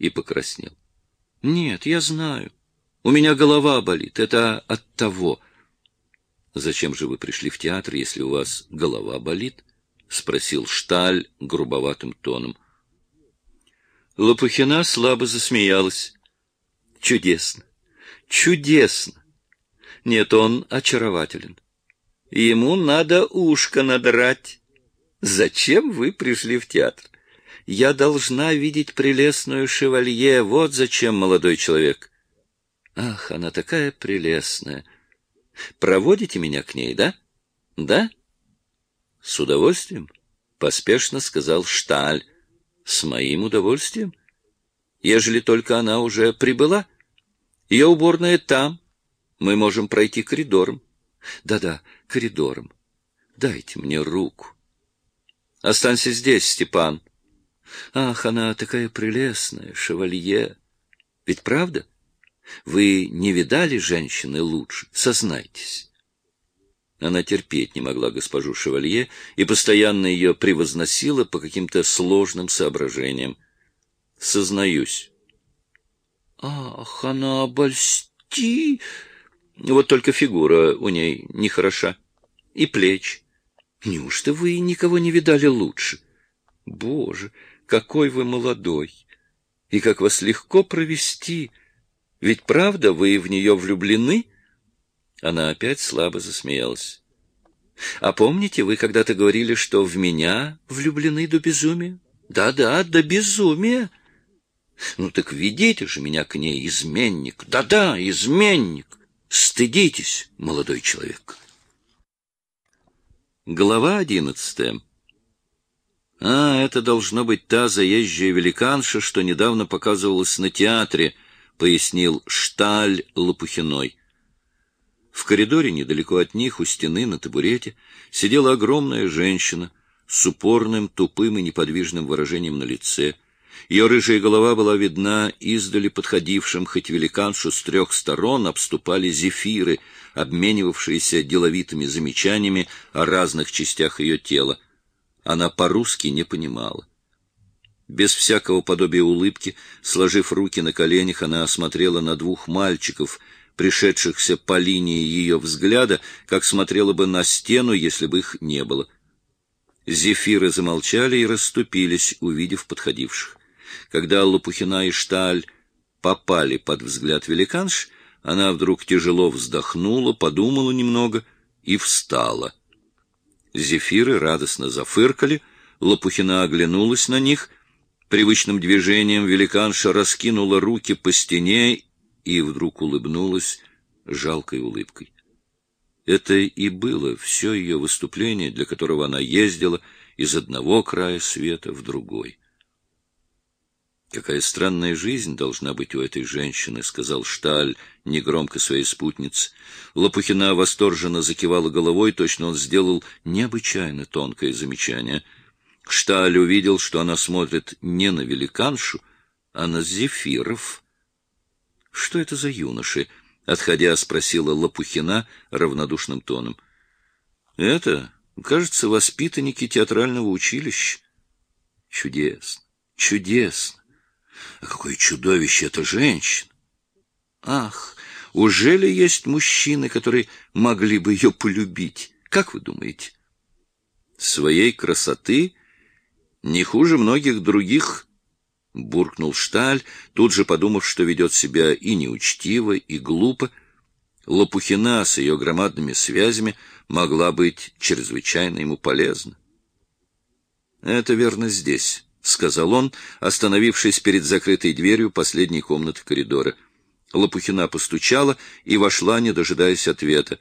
и покраснел. — Нет, я знаю. У меня голова болит. Это от того. — Зачем же вы пришли в театр, если у вас голова болит? — спросил Шталь грубоватым тоном. Лопухина слабо засмеялась. — Чудесно! Чудесно! Нет, он очарователен. Ему надо ушко надрать. Зачем вы пришли в театр? Я должна видеть прелестную шевалье. Вот зачем, молодой человек. Ах, она такая прелестная. Проводите меня к ней, да? Да? С удовольствием, поспешно сказал Шталь. С моим удовольствием. Ежели только она уже прибыла. Ее уборная там. Мы можем пройти коридором. Да-да, коридором. Дайте мне руку. Останься здесь, Степан. Ах, она такая прелестная, шевалье. Ведь правда? Вы не видали женщины лучше? Сознайтесь. Она терпеть не могла госпожу Шевалье и постоянно ее превозносила по каким-то сложным соображениям. Сознаюсь. Ах, она обольсти! Вот только фигура у ней нехороша. И плеч. Неужто вы никого не видали лучше? Боже, какой вы молодой! И как вас легко провести! Ведь правда, вы в нее влюблены? Она опять слабо засмеялась. А помните, вы когда-то говорили, что в меня влюблены до безумия? Да-да, до безумия. Ну так ведите же меня к ней, изменник. Да-да, изменник. Стыдитесь, молодой человек. Глава одиннадцатая. А, это должно быть та заезжая великанша, что недавно показывалась на театре, пояснил Шталь Лопухиной. В коридоре недалеко от них, у стены на табурете, сидела огромная женщина с упорным, тупым и неподвижным выражением на лице — ее рыжая голова была видна издали подходившим, хоть великаншу с трех сторон обступали зефиры, обменивавшиеся деловитыми замечаниями о разных частях ее тела. Она по-русски не понимала. Без всякого подобия улыбки, сложив руки на коленях, она осмотрела на двух мальчиков, пришедшихся по линии ее взгляда, как смотрела бы на стену, если бы их не было. Зефиры замолчали и расступились, увидев подходивших. Когда Лопухина и Шталь попали под взгляд великанш, она вдруг тяжело вздохнула, подумала немного и встала. Зефиры радостно зафыркали, Лопухина оглянулась на них. Привычным движением великанша раскинула руки по стене и вдруг улыбнулась жалкой улыбкой. Это и было все ее выступление, для которого она ездила из одного края света в другой. Какая странная жизнь должна быть у этой женщины, сказал Шталь негромко своей спутнице. Лопухина восторженно закивала головой, точно он сделал необычайно тонкое замечание. Шталь увидел, что она смотрит не на великаншу, а на зефиров. Что это за юноши? отходя, спросила Лопухина равнодушным тоном. Это, кажется, воспитанники театрального училища. Чудесно, чудесно. А какое чудовище эта женщина! Ах, уже ли есть мужчины, которые могли бы ее полюбить? Как вы думаете? Своей красоты не хуже многих других, буркнул Шталь, тут же подумав, что ведет себя и неучтиво, и глупо. Лопухина с ее громадными связями могла быть чрезвычайно ему полезна. Это верно здесь. — сказал он, остановившись перед закрытой дверью последней комнаты коридора. Лопухина постучала и вошла, не дожидаясь ответа.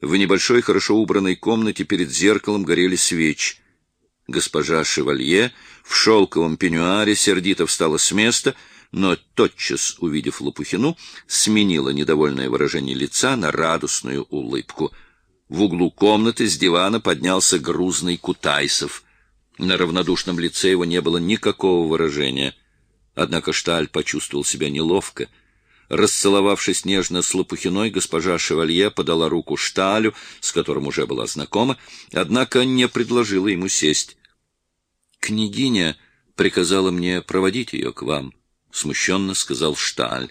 В небольшой, хорошо убранной комнате перед зеркалом горели свечи. Госпожа Шевалье в шелковом пеньюаре сердито встала с места, но, тотчас увидев Лопухину, сменила недовольное выражение лица на радостную улыбку. В углу комнаты с дивана поднялся грузный Кутайсов — на равнодушном лице его не было никакого выражения. Однако Шталь почувствовал себя неловко. Расцеловавшись нежно с Лопухиной, госпожа Шевалье подала руку Шталю, с которым уже была знакома, однако не предложила ему сесть. «Княгиня приказала мне проводить ее к вам», — смущенно сказал Шталь.